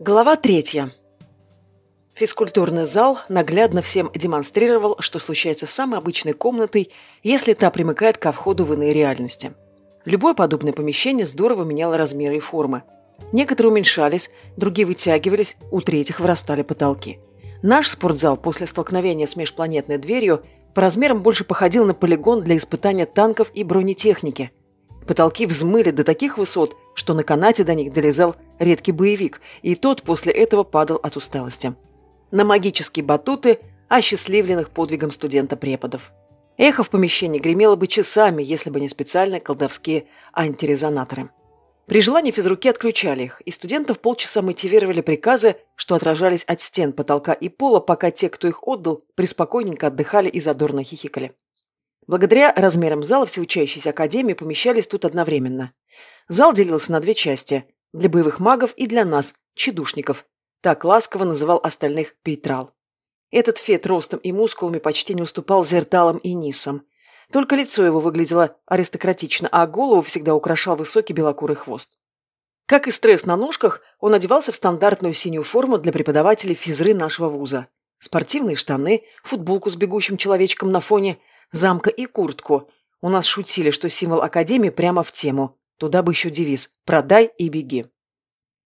Глава третья. Физкультурный зал наглядно всем демонстрировал, что случается с самой обычной комнатой, если та примыкает ко входу в иные реальности. Любое подобное помещение здорово меняло размеры и формы. Некоторые уменьшались, другие вытягивались, у третьих вырастали потолки. Наш спортзал после столкновения с межпланетной дверью по размерам больше походил на полигон для испытания танков и бронетехники. Потолки взмыли до таких высот, что на канате до них долезал редкий боевик, и тот после этого падал от усталости. На магические батуты, осчастливленных подвигом студента-преподов. Эхо в помещении гремело бы часами, если бы не специальные колдовские антирезонаторы. При желании физруки отключали их, и студентов полчаса мотивировали приказы, что отражались от стен, потолка и пола, пока те, кто их отдал, приспокойненько отдыхали и задорно хихикали. Благодаря размерам зала все учащиеся академии помещались тут одновременно. Зал делился на две части – для боевых магов и для нас, чедушников. Так ласково называл остальных Пейтрал. Этот фет ростом и мускулами почти не уступал зерталам и нисам. Только лицо его выглядело аристократично, а голову всегда украшал высокий белокурый хвост. Как и стресс на ножках, он одевался в стандартную синюю форму для преподавателей физры нашего вуза. Спортивные штаны, футболку с бегущим человечком на фоне, замка и куртку. У нас шутили, что символ Академии прямо в тему. Туда бы еще девиз «Продай и беги».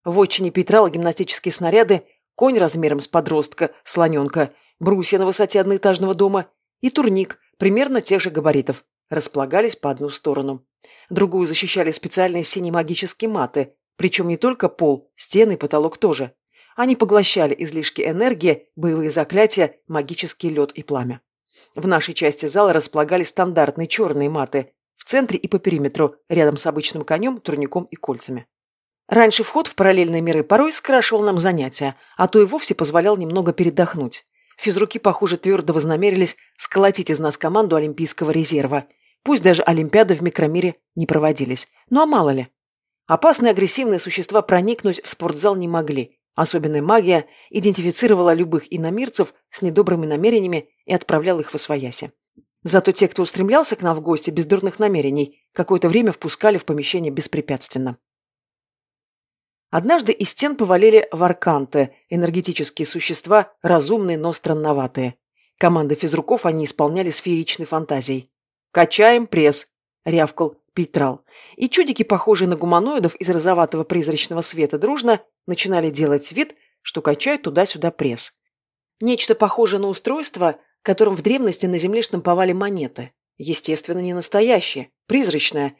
В отчине Петрала гимнастические снаряды, конь размером с подростка, слоненка, брусья на высоте одноэтажного дома и турник примерно тех же габаритов располагались по одну сторону. Другую защищали специальные синие магические маты, причем не только пол, стены и потолок тоже. Они поглощали излишки энергии, боевые заклятия, магический лед и пламя. В нашей части зала располагались стандартные черные маты, в центре и по периметру, рядом с обычным конем, турником и кольцами. Раньше вход в параллельные миры порой скрашивал нам занятия, а то и вовсе позволял немного передохнуть. Физруки, похоже, твердо вознамерились сколотить из нас команду Олимпийского резерва. Пусть даже Олимпиады в микромире не проводились. Ну а мало ли. Опасные агрессивные существа проникнуть в спортзал не могли. Особенная магия идентифицировала любых иномирцев с недобрыми намерениями и отправляла их в освояси. Зато те, кто устремлялся к нам в гости без дурных намерений, какое-то время впускали в помещение беспрепятственно. Однажды из стен повалили варканты, энергетические существа, разумные, но странноватые. Команды физруков они исполняли с фееричной фантазией. «Качаем пресс!» – рявкал Пейтрал. И чудики, похожие на гуманоидов из розоватого призрачного света, дружно начинали делать вид, что качают туда-сюда пресс. Нечто похожее на устройство, которым в древности на земле штамповали монеты. Естественно, не настоящее, призрачное.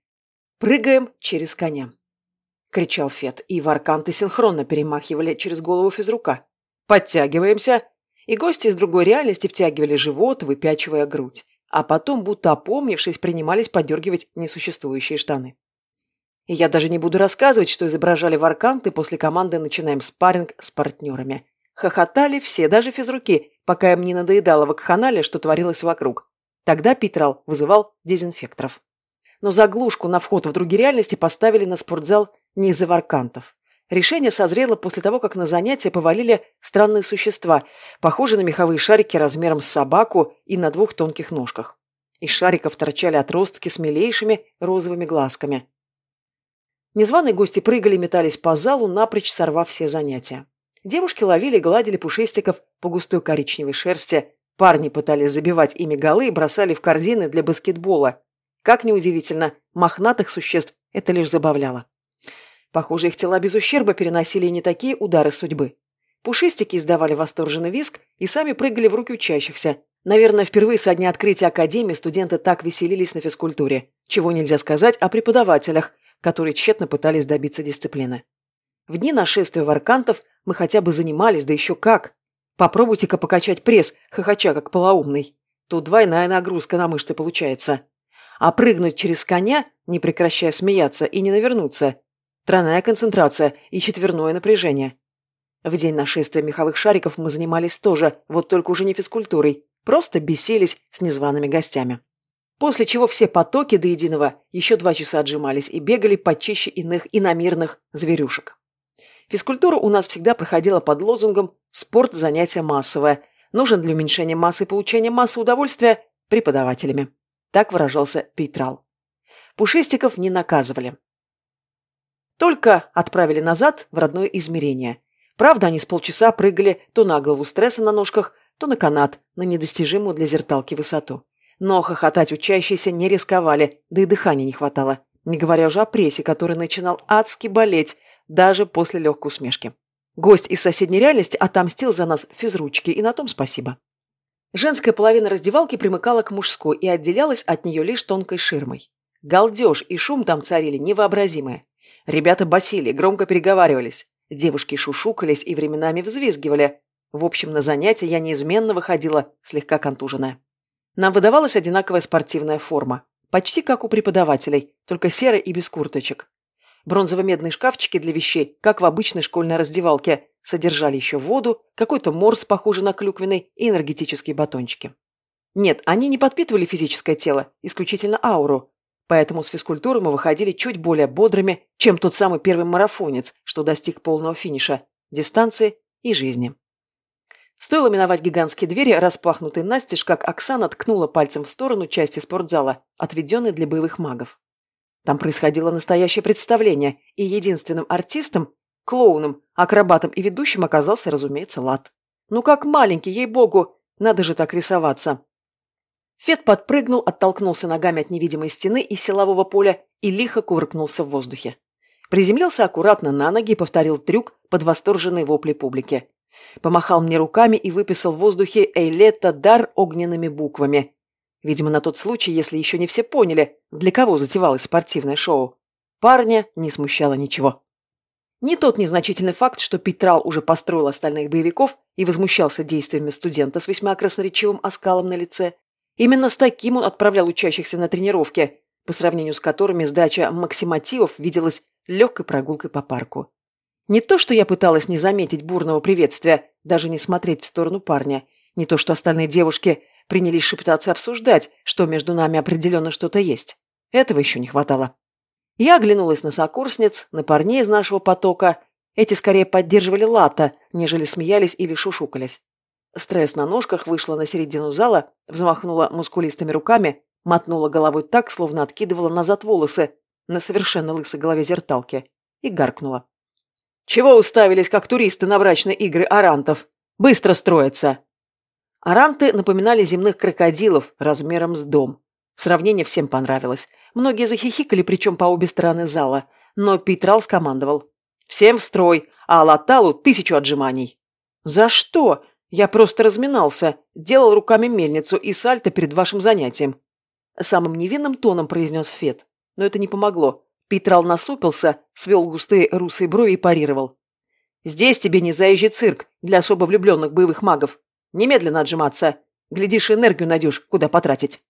«Прыгаем через коня», — кричал Фет, и варканты синхронно перемахивали через голову физрука. «Подтягиваемся!» И гости из другой реальности втягивали живот, выпячивая грудь. А потом, будто опомнившись, принимались подергивать несуществующие штаны. И я даже не буду рассказывать, что изображали варканты после команды «Начинаем спарринг с партнерами». Хохотали все, даже физруки, пока им не надоедало вакханалия, что творилось вокруг. Тогда Питрал вызывал дезинфекторов. Но заглушку на вход в другие реальности поставили на спортзал не из-за варкантов. Решение созрело после того, как на занятия повалили странные существа, похожие на меховые шарики размером с собаку и на двух тонких ножках. Из шариков торчали отростки с милейшими розовыми глазками. Незваные гости прыгали метались по залу, напрочь сорвав все занятия. Девушки ловили и гладили пушистиков по густой коричневой шерсти, парни пытались забивать ими голы и бросали в корзины для баскетбола. Как неудивительно, мохнатых существ это лишь забавляло. Похоже, их тела без ущерба переносили и не такие удары судьбы. Пушистики издавали восторженный виск и сами прыгали в руки учащихся. Наверное, впервые со дня открытия академии студенты так веселились на физкультуре. Чего нельзя сказать о преподавателях, которые тщетно пытались добиться дисциплины. В дни нашествия варкантов мы хотя бы занимались, да еще как. Попробуйте-ка покачать пресс, хохоча как полоумный. Тут двойная нагрузка на мышцы получается. А прыгнуть через коня, не прекращая смеяться и не навернуться. Тройная концентрация и четверное напряжение. В день нашествия меховых шариков мы занимались тоже, вот только уже не физкультурой. Просто бесились с незваными гостями. После чего все потоки до единого еще два часа отжимались и бегали почище иных иномирных зверюшек. Физкультура у нас всегда проходила под лозунгом «Спорт – занятие массовое. Нужен для уменьшения массы и получения массы удовольствия преподавателями». Так выражался Пейтрал. Пушистиков не наказывали. Только отправили назад в родное измерение. Правда, они с полчаса прыгали то на голову стресса на ножках, то на канат, на недостижимую для зерталки высоту. Но хохотать учащиеся не рисковали, да и дыхания не хватало, не говоря уже о прессе, который начинал адски болеть, даже после легкой усмешки. Гость из соседней реальности отомстил за нас физручки, и на том спасибо. Женская половина раздевалки примыкала к мужской и отделялась от нее лишь тонкой ширмой. Галдеж и шум там царили невообразимые. Ребята басили, громко переговаривались. Девушки шушукались и временами взвизгивали. В общем, на занятия я неизменно выходила слегка контуженная. Нам выдавалась одинаковая спортивная форма. Почти как у преподавателей, только серая и без курточек. Бронзово-медные шкафчики для вещей, как в обычной школьной раздевалке, содержали еще воду, какой-то морс, похожий на клюквенный, и энергетические батончики. Нет, они не подпитывали физическое тело, исключительно ауру. Поэтому с физкультуры мы выходили чуть более бодрыми, чем тот самый первый марафонец, что достиг полного финиша, дистанции и жизни. Стоило миновать гигантские двери, распахнутые настежь, как Оксана ткнула пальцем в сторону части спортзала, отведенной для боевых магов. Там происходило настоящее представление, и единственным артистом, клоуном, акробатом и ведущим оказался, разумеется, Лад. Ну как маленький, ей-богу, надо же так рисоваться. Фет подпрыгнул, оттолкнулся ногами от невидимой стены и силового поля и лихо кувыркнулся в воздухе. Приземлился аккуратно на ноги и повторил трюк под восторженные вопли публики. Помахал мне руками и выписал в воздухе «Эйлета дар» огненными буквами. Видимо, на тот случай, если еще не все поняли, для кого затевалось спортивное шоу. Парня не смущало ничего. Не тот незначительный факт, что Петрал уже построил остальных боевиков и возмущался действиями студента с весьма красноречивым оскалом на лице. Именно с таким он отправлял учащихся на тренировки, по сравнению с которыми сдача максимативов виделась легкой прогулкой по парку. Не то, что я пыталась не заметить бурного приветствия, даже не смотреть в сторону парня, не то, что остальные девушки принялись шептаться и обсуждать, что между нами определенно что-то есть. Этого еще не хватало. Я оглянулась на сокурсниц, на парней из нашего потока. Эти скорее поддерживали лата, нежели смеялись или шушукались. Стресс на ножках вышла на середину зала, взмахнула мускулистыми руками, мотнула головой так, словно откидывала назад волосы на совершенно лысой голове зерталки, и гаркнула. «Чего уставились, как туристы на брачные игры арантов? Быстро строятся!» Аранты напоминали земных крокодилов размером с дом. Сравнение всем понравилось. Многие захихикали, причем по обе стороны зала. Но Питрал скомандовал. «Всем в строй, а Латалу тысячу отжиманий». «За что?» Я просто разминался, делал руками мельницу и сальто перед вашим занятием. Самым невинным тоном произнес Фет. Но это не помогло. Питрал насупился, свел густые русые брови и парировал. «Здесь тебе не заезжий цирк для особо влюбленных боевых магов. Немедленно отжиматься. Глядишь, энергию найдешь, куда потратить.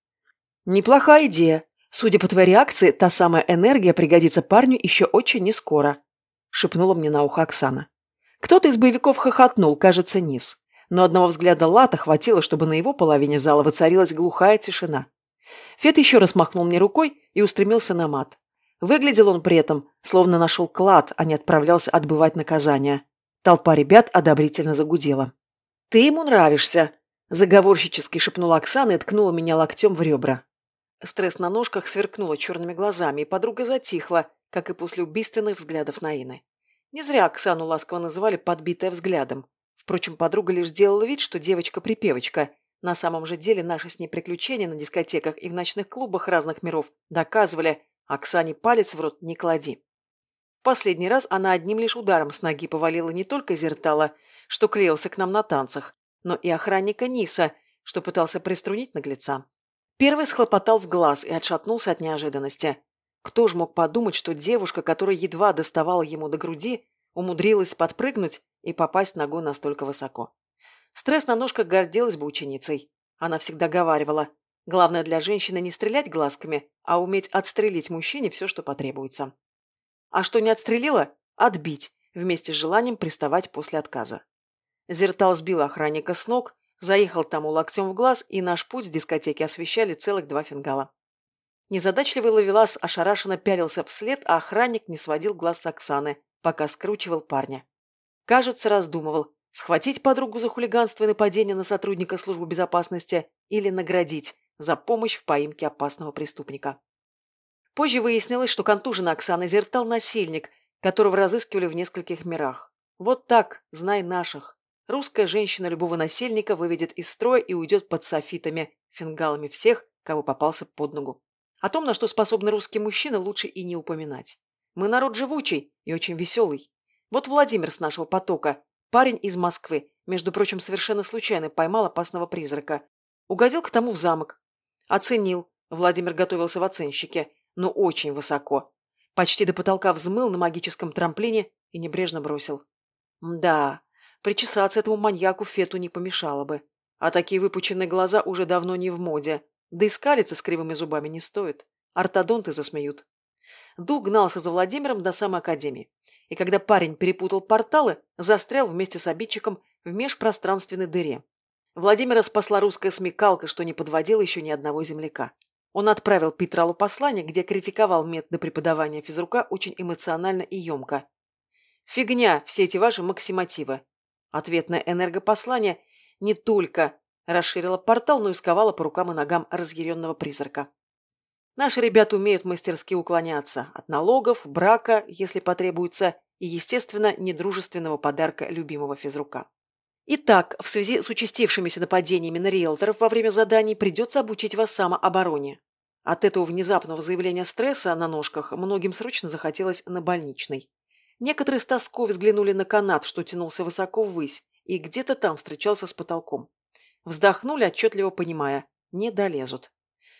Неплохая идея. Судя по твоей реакции, та самая энергия пригодится парню еще очень нескоро. Шепнула мне на ухо Оксана. Кто-то из боевиков хохотнул, кажется, низ. Но одного взгляда Лата хватило, чтобы на его половине зала воцарилась глухая тишина. Фет еще раз махнул мне рукой и устремился на мат. Выглядел он при этом, словно нашел клад, а не отправлялся отбывать наказание. Толпа ребят одобрительно загудела. «Ты ему нравишься», – заговорщически шепнула Оксана и ткнула меня локтем в ребра. Стресс на ножках сверкнула черными глазами, и подруга затихла, как и после убийственных взглядов Наины. Не зря Оксану ласково называли «подбитая взглядом». Впрочем, подруга лишь сделала вид, что девочка-припевочка. На самом же деле наши с ней приключения на дискотеках и в ночных клубах разных миров доказывали «Оксане палец в рот не клади». В последний раз она одним лишь ударом с ноги повалила не только Зертала, что клеился к нам на танцах, но и охранника Ниса, что пытался приструнить наглеца. Первый схлопотал в глаз и отшатнулся от неожиданности. Кто ж мог подумать, что девушка, которая едва доставала ему до груди, умудрилась подпрыгнуть и попасть ногой настолько высоко. Стресс на ножках гордилась бы ученицей. Она всегда говаривала, главное для женщины не стрелять глазками, а уметь отстрелить мужчине все, что потребуется. А что не отстрелила – отбить, вместе с желанием приставать после отказа. Зертал сбил охранника с ног, заехал тому локтем в глаз, и наш путь с дискотеки освещали целых два фингала. Незадачливый ловелас ошарашенно пялился вслед, а охранник не сводил глаз с Оксаны, пока скручивал парня. Кажется, раздумывал, схватить подругу за хулиганство и нападение на сотрудника службы безопасности или наградить за помощь в поимке опасного преступника. Позже выяснилось, что контуженный Оксана Зертал – насильник, которого разыскивали в нескольких мирах. Вот так, знай наших. Русская женщина любого насельника выведет из строя и уйдет под софитами, фингалами всех, кого попался под ногу. О том, на что способны русские мужчины, лучше и не упоминать. Мы народ живучий и очень веселый. Вот Владимир с нашего потока, парень из Москвы, между прочим, совершенно случайно поймал опасного призрака. Угодил к тому в замок. Оценил. Владимир готовился в оценщике, но очень высоко. Почти до потолка взмыл на магическом трамплине и небрежно бросил. Да, причесаться этому маньяку Фету не помешало бы. А такие выпученные глаза уже давно не в моде. Да и скалиться с кривыми зубами не стоит. Ортодонты засмеют. Дух гнался за Владимиром до самой академии. И когда парень перепутал порталы, застрял вместе с обидчиком в межпространственной дыре. Владимира спасла русская смекалка, что не подводила еще ни одного земляка. Он отправил Петралу послание, где критиковал методы преподавания физрука очень эмоционально и емко. «Фигня, все эти ваши максимативы». Ответное энергопослание не только расширила портал, но и сковала по рукам и ногам разъяренного призрака. Наши ребята умеют мастерски уклоняться от налогов, брака, если потребуется, и, естественно, недружественного подарка любимого физрука. Итак, в связи с участившимися нападениями на риэлторов во время заданий придется обучить вас самообороне. От этого внезапного заявления стресса на ножках многим срочно захотелось на больничный. Некоторые с тоской взглянули на канат, что тянулся высоко ввысь, и где-то там встречался с потолком. Вздохнули, отчетливо понимая – не долезут.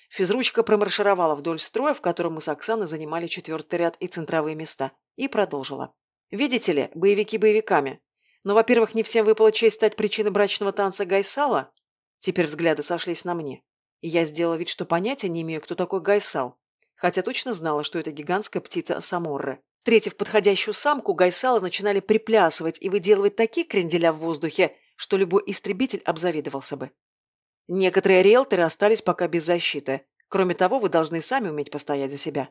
Физручка промаршировала вдоль строя, в котором мы с Оксаной занимали четвертый ряд и центровые места, и продолжила. «Видите ли, боевики боевиками, но, во-первых, не всем выпала честь стать причиной брачного танца Гайсала. Теперь взгляды сошлись на мне. И я сделала вид, что понятия не имею, кто такой Гайсал. Хотя точно знала, что это гигантская птица Саморры. Встретив подходящую самку, Гайсалы начинали приплясывать и выделывать такие кренделя в воздухе, что любой истребитель обзавидовался бы. Некоторые риэлторы остались пока без защиты. Кроме того, вы должны сами уметь постоять за себя.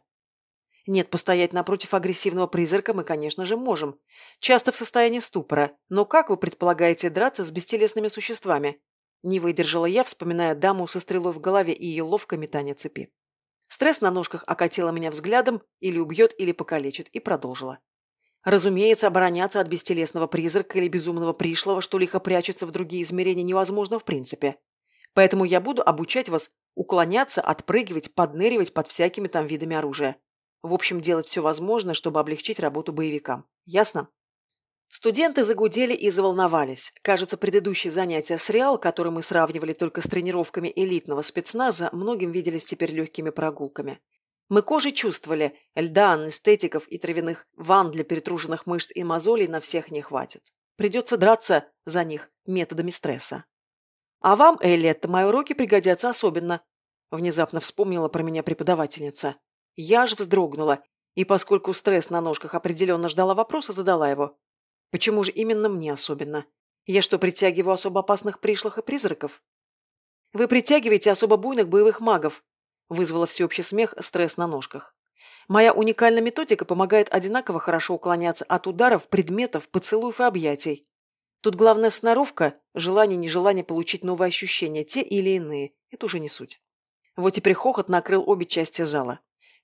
Нет, постоять напротив агрессивного призрака мы, конечно же, можем. Часто в состоянии ступора. Но как вы предполагаете драться с бестелесными существами? Не выдержала я, вспоминая даму со стрелой в голове и ее ловкое метание цепи. Стресс на ножках окатила меня взглядом, или убьет, или покалечит, и продолжила. Разумеется, обороняться от бестелесного призрака или безумного пришлого, что лихо прячется в другие измерения, невозможно в принципе. Поэтому я буду обучать вас уклоняться, отпрыгивать, подныривать под всякими там видами оружия. В общем, делать все возможное, чтобы облегчить работу боевикам. Ясно? Студенты загудели и заволновались. Кажется, предыдущие занятия с Реал, которые мы сравнивали только с тренировками элитного спецназа, многим виделись теперь легкими прогулками. Мы кожей чувствовали, льда, анестетиков и травяных ванн для перетруженных мышц и мозолей на всех не хватит. Придется драться за них методами стресса. А вам, Эллетта, мои уроки пригодятся особенно. Внезапно вспомнила про меня преподавательница. Я аж вздрогнула, и поскольку стресс на ножках определенно ждала вопроса, задала его. Почему же именно мне особенно? Я что, притягиваю особо опасных пришлых и призраков? Вы притягиваете особо буйных боевых магов, вызвала всеобщий смех стресс на ножках. Моя уникальная методика помогает одинаково хорошо уклоняться от ударов, предметов, поцелуев и объятий. Тут главная сноровка, желание-нежелание получить новые ощущения, те или иные. Это уже не суть. Вот теперь хохот накрыл обе части зала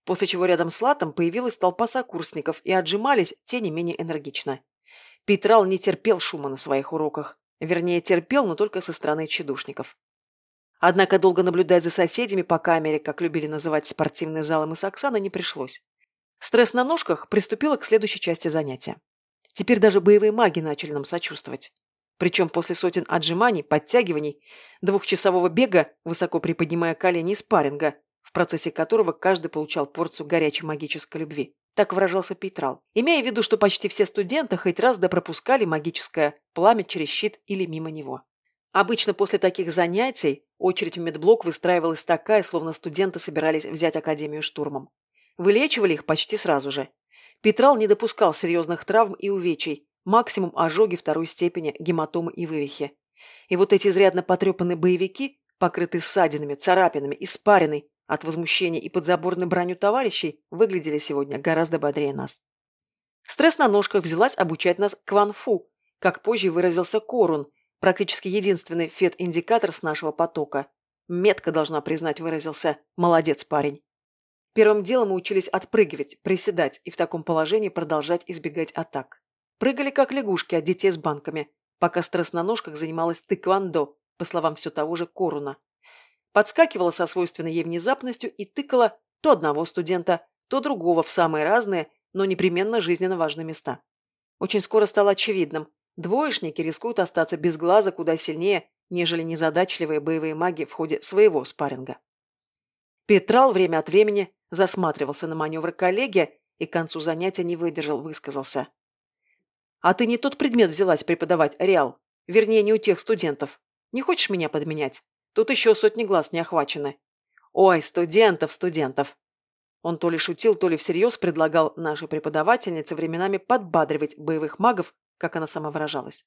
после чего рядом с Латом появилась толпа сокурсников и отжимались те не менее энергично. Петрал не терпел шума на своих уроках. Вернее, терпел, но только со стороны чедушников. Однако долго наблюдать за соседями по камере, как любили называть спортивный зал мы с Оксаной, не пришлось. Стресс на ножках приступила к следующей части занятия. Теперь даже боевые маги начали нам сочувствовать. Причем после сотен отжиманий, подтягиваний, двухчасового бега, высоко приподнимая колени и спарринга, в процессе которого каждый получал порцию горячей магической любви. Так выражался Пейтрал, имея в виду, что почти все студенты хоть раз да пропускали магическое пламя через щит или мимо него. Обычно после таких занятий очередь в медблок выстраивалась такая, словно студенты собирались взять академию штурмом. Вылечивали их почти сразу же. Петрал не допускал серьезных травм и увечий, максимум ожоги второй степени, гематомы и вывихи. И вот эти изрядно потрепанные боевики, покрытые ссадинами, царапинами, испариной, от возмущения и подзаборной бранью товарищей выглядели сегодня гораздо бодрее нас. Стресс на ножках взялась обучать нас кванфу, как позже выразился Корун, практически единственный фет-индикатор с нашего потока. Метко, должна признать, выразился «молодец, парень». Первым делом мы учились отпрыгивать, приседать и в таком положении продолжать избегать атак. Прыгали как лягушки от детей с банками, пока стресс на ножках занималась тыквандо, по словам все того же Коруна. Подскакивала со свойственной ей внезапностью и тыкала то одного студента, то другого в самые разные, но непременно жизненно важные места. Очень скоро стало очевидным, двоечники рискуют остаться без глаза куда сильнее, нежели незадачливые боевые маги в ходе своего спарринга. Петрал время от времени засматривался на маневры коллеги и к концу занятия не выдержал, высказался. «А ты не тот предмет взялась преподавать, Реал. Вернее, не у тех студентов. Не хочешь меня подменять? Тут еще сотни глаз не охвачены». «Ой, студентов, студентов!» Он то ли шутил, то ли всерьез предлагал нашей преподавательнице временами подбадривать боевых магов, как она сама выражалась.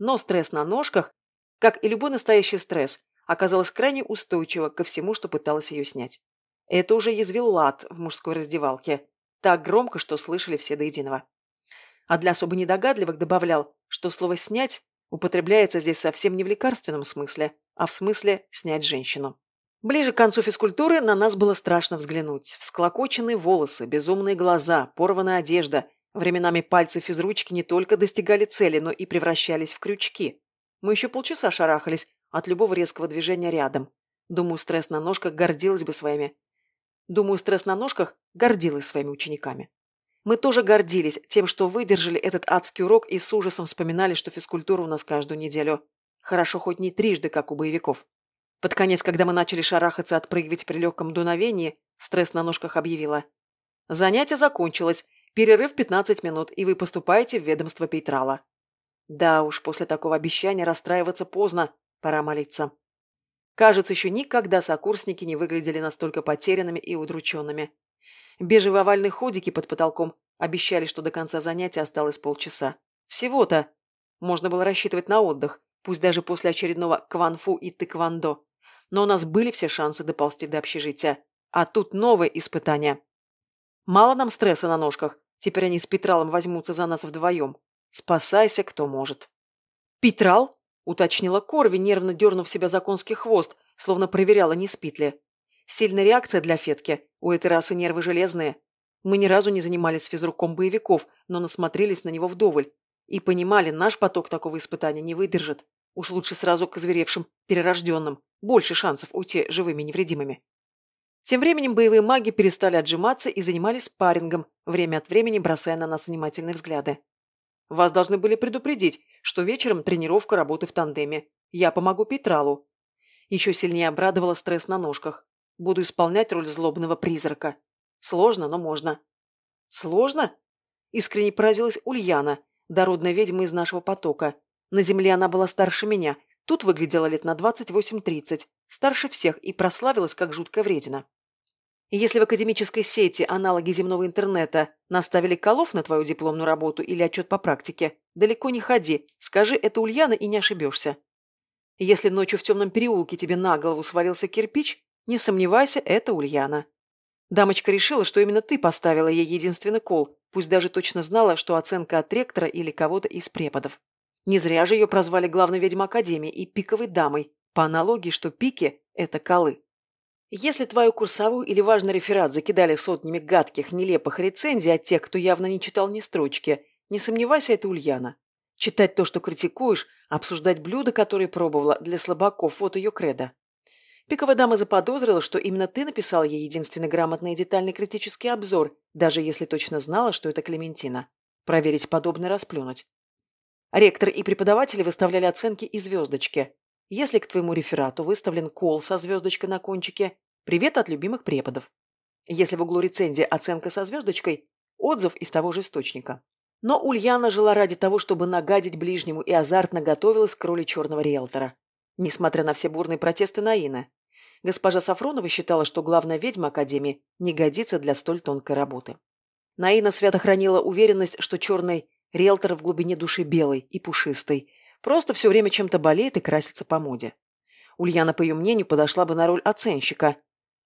Но стресс на ножках, как и любой настоящий стресс, оказалась крайне устойчива ко всему, что пыталась ее снять. Это уже язвил лад в мужской раздевалке. Так громко, что слышали все до единого. А для особо недогадливых добавлял, что слово «снять» употребляется здесь совсем не в лекарственном смысле, а в смысле «снять женщину». Ближе к концу физкультуры на нас было страшно взглянуть. Всклокоченные волосы, безумные глаза, порванная одежда. Временами пальцы физручки не только достигали цели, но и превращались в крючки. Мы еще полчаса шарахались от любого резкого движения рядом. Думаю, стресс на ножках гордилась бы своими. Думаю, стресс на ножках гордилась своими учениками. Мы тоже гордились тем, что выдержали этот адский урок и с ужасом вспоминали, что физкультура у нас каждую неделю. Хорошо хоть не трижды, как у боевиков. Под конец, когда мы начали шарахаться, отпрыгивать при легком дуновении, стресс на ножках объявила. Занятие закончилось, перерыв 15 минут, и вы поступаете в ведомство Пейтрала. Да уж, после такого обещания расстраиваться поздно, пора молиться. Кажется, еще никогда сокурсники не выглядели настолько потерянными и удрученными. Бежевые овальные ходики под потолком обещали, что до конца занятия осталось полчаса. Всего-то. Можно было рассчитывать на отдых, пусть даже после очередного кванфу и тыквандо но у нас были все шансы доползти до общежития. А тут новое испытание. Мало нам стресса на ножках, теперь они с Петралом возьмутся за нас вдвоем. Спасайся, кто может. «Петрал?» – уточнила Корви, нервно дернув себя за конский хвост, словно проверяла, не спит ли. Сильная реакция для Фетки, у этой расы нервы железные. Мы ни разу не занимались физруком боевиков, но насмотрелись на него вдоволь. И понимали, наш поток такого испытания не выдержит. Уж лучше сразу к озверевшим, перерожденным. Больше шансов уйти живыми невредимыми. Тем временем боевые маги перестали отжиматься и занимались спаррингом, время от времени бросая на нас внимательные взгляды. Вас должны были предупредить, что вечером тренировка работы в тандеме. Я помогу Петралу. Еще сильнее обрадовала стресс на ножках. Буду исполнять роль злобного призрака. Сложно, но можно. Сложно? Искренне поразилась Ульяна, дородная ведьма из нашего потока, на земле она была старше меня, тут выглядела лет на 28-30, старше всех и прославилась как жуткая вредина. Если в академической сети аналоги земного интернета наставили колов на твою дипломную работу или отчет по практике, далеко не ходи, скажи это Ульяна и не ошибешься. Если ночью в темном переулке тебе на голову свалился кирпич, не сомневайся, это Ульяна. Дамочка решила, что именно ты поставила ей единственный кол, пусть даже точно знала, что оценка от ректора или кого-то из преподов. Не зря же ее прозвали главной ведьмой Академии и пиковой дамой, по аналогии, что пики – это колы. Если твою курсовую или важный реферат закидали сотнями гадких, нелепых рецензий от тех, кто явно не читал ни строчки, не сомневайся, это Ульяна. Читать то, что критикуешь, обсуждать блюда, которые пробовала, для слабаков – вот ее кредо. Пиковая дама заподозрила, что именно ты написал ей единственный грамотный и детальный критический обзор, даже если точно знала, что это Клементина. Проверить подобное расплюнуть. Ректор и преподаватели выставляли оценки и звездочки. Если к твоему реферату выставлен кол со звездочкой на кончике, привет от любимых преподов. Если в углу рецензии оценка со звездочкой, отзыв из того же источника. Но Ульяна жила ради того, чтобы нагадить ближнему и азартно готовилась к роли черного риэлтора. Несмотря на все бурные протесты Наины. Госпожа Сафронова считала, что главная ведьма Академии не годится для столь тонкой работы. Наина свято хранила уверенность, что черный Риэлтор в глубине души белый и пушистый. Просто все время чем-то болеет и красится по моде. Ульяна, по ее мнению, подошла бы на роль оценщика.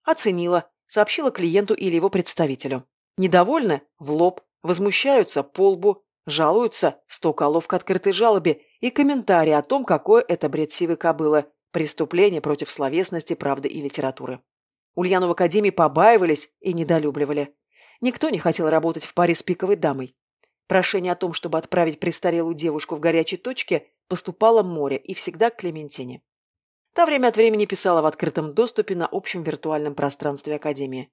Оценила, сообщила клиенту или его представителю. Недовольны? В лоб. Возмущаются? По лбу. Жалуются? Сто колов к открытой жалобе и комментарии о том, какое это бред сивой кобылы. Преступление против словесности, правды и литературы. Ульяну в академии побаивались и недолюбливали. Никто не хотел работать в паре с пиковой дамой. Прошение о том, чтобы отправить престарелую девушку в горячей точке, поступало море и всегда к Клементине. Та время от времени писала в открытом доступе на общем виртуальном пространстве Академии.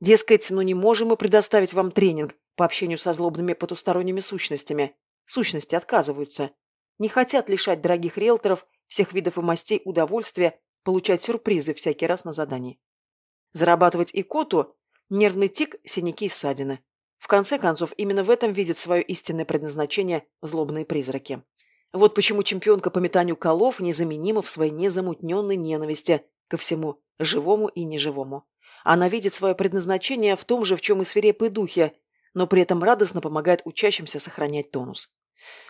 Дескать, ну не можем мы предоставить вам тренинг по общению со злобными потусторонними сущностями. Сущности отказываются. Не хотят лишать дорогих риэлторов всех видов и мастей удовольствия получать сюрпризы всякий раз на задании. Зарабатывать икоту – нервный тик, синяки и ссадины. В конце концов, именно в этом видят свое истинное предназначение злобные призраки. Вот почему чемпионка по метанию колов незаменима в своей незамутненной ненависти ко всему живому и неживому. Она видит свое предназначение в том же, в чем и свирепые духи, но при этом радостно помогает учащимся сохранять тонус.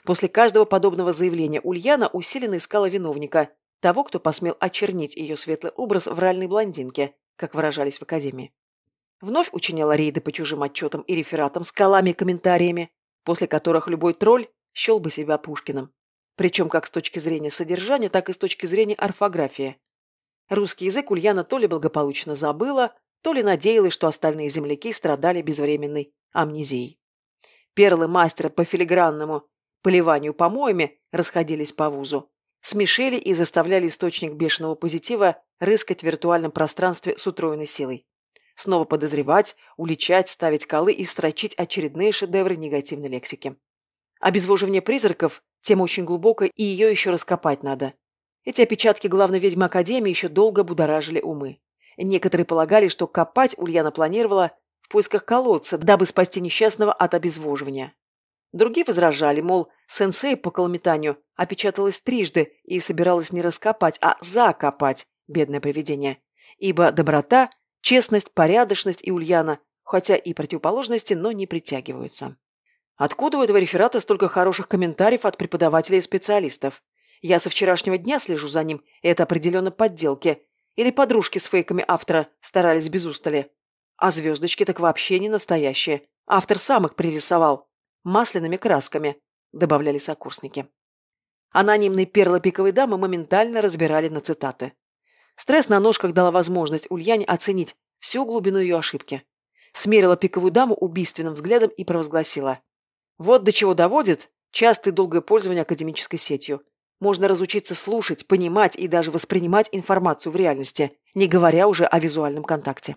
После каждого подобного заявления Ульяна усиленно искала виновника, того, кто посмел очернить ее светлый образ в ральной блондинке, как выражались в академии. Вновь учиняла рейды по чужим отчетам и рефератам с колами и комментариями, после которых любой тролль счел бы себя Пушкиным. Причем как с точки зрения содержания, так и с точки зрения орфографии. Русский язык Ульяна то ли благополучно забыла, то ли надеялась, что остальные земляки страдали безвременной амнезией. Перлы мастера по филигранному поливанию помоями расходились по вузу, смешили и заставляли источник бешеного позитива рыскать в виртуальном пространстве с утроенной силой. Снова подозревать, уличать, ставить колы и строчить очередные шедевры негативной лексики. Обезвоживание призраков – тема очень глубокая, и ее еще раскопать надо. Эти опечатки главной ведьмы Академии еще долго будоражили умы. Некоторые полагали, что копать Ульяна планировала в поисках колодца, дабы спасти несчастного от обезвоживания. Другие возражали, мол, сенсей по колометанию опечаталась трижды и собиралась не раскопать, а закопать бедное привидение. Ибо доброта, честность, порядочность и Ульяна, хотя и противоположности, но не притягиваются. Откуда у этого реферата столько хороших комментариев от преподавателей и специалистов? Я со вчерашнего дня слежу за ним, и это определенно подделки. Или подружки с фейками автора старались без устали. А звездочки так вообще не настоящие. Автор сам их пририсовал масляными красками», – добавляли сокурсники. Анонимные перлы дамы моментально разбирали на цитаты. Стресс на ножках дала возможность Ульяне оценить всю глубину ее ошибки. Смерила пиковую даму убийственным взглядом и провозгласила. «Вот до чего доводит частое долгое пользование академической сетью. Можно разучиться слушать, понимать и даже воспринимать информацию в реальности, не говоря уже о визуальном контакте».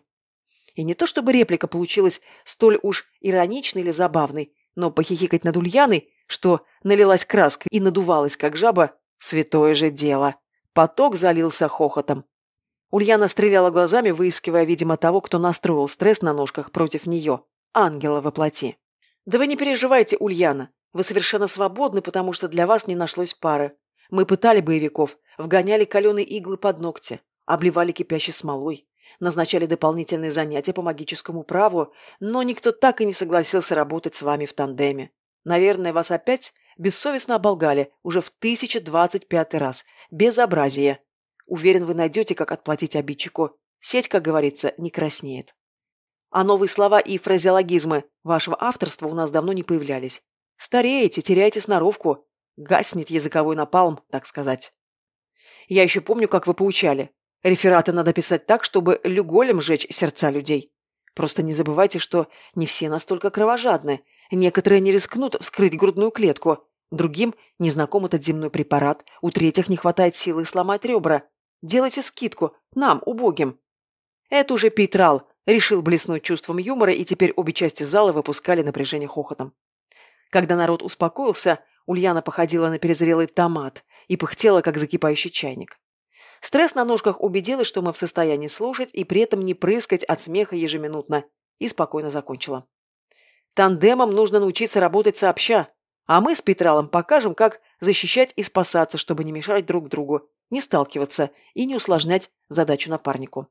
И не то чтобы реплика получилась столь уж ироничной или забавной, но похихикать над Ульяной, что налилась краской и надувалась, как жаба, святое же дело. Поток залился хохотом. Ульяна стреляла глазами, выискивая, видимо, того, кто настроил стресс на ножках против нее. Ангела во плоти. «Да вы не переживайте, Ульяна. Вы совершенно свободны, потому что для вас не нашлось пары. Мы пытали боевиков, вгоняли каленые иглы под ногти, обливали кипящей смолой назначали дополнительные занятия по магическому праву, но никто так и не согласился работать с вами в тандеме. Наверное, вас опять бессовестно оболгали уже в 1025 раз. Безобразие. Уверен, вы найдете, как отплатить обидчику. Сеть, как говорится, не краснеет. А новые слова и фразеологизмы вашего авторства у нас давно не появлялись. Стареете, теряете сноровку. Гаснет языковой напалм, так сказать. Я еще помню, как вы поучали. Рефераты надо писать так, чтобы люголем жечь сердца людей. Просто не забывайте, что не все настолько кровожадны. Некоторые не рискнут вскрыть грудную клетку. Другим не знаком этот земной препарат. У третьих не хватает силы сломать ребра. Делайте скидку. Нам, убогим. Это уже Пейтрал. Решил блеснуть чувством юмора, и теперь обе части зала выпускали напряжение хохотом. Когда народ успокоился, Ульяна походила на перезрелый томат и пыхтела, как закипающий чайник. Стресс на ножках убедилась, что мы в состоянии слушать и при этом не прыскать от смеха ежеминутно, и спокойно закончила. Тандемам нужно научиться работать сообща, а мы с Петралом покажем, как защищать и спасаться, чтобы не мешать друг другу, не сталкиваться и не усложнять задачу напарнику.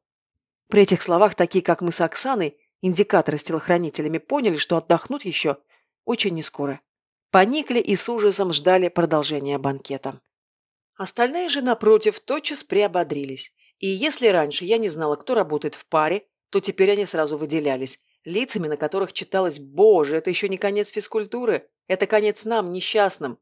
При этих словах такие, как мы с Оксаной, индикаторы с телохранителями, поняли, что отдохнут еще очень нескоро. Поникли и с ужасом ждали продолжения банкета. Остальные же, напротив, тотчас приободрились. И если раньше я не знала, кто работает в паре, то теперь они сразу выделялись, лицами на которых читалось «Боже, это еще не конец физкультуры, это конец нам, несчастным».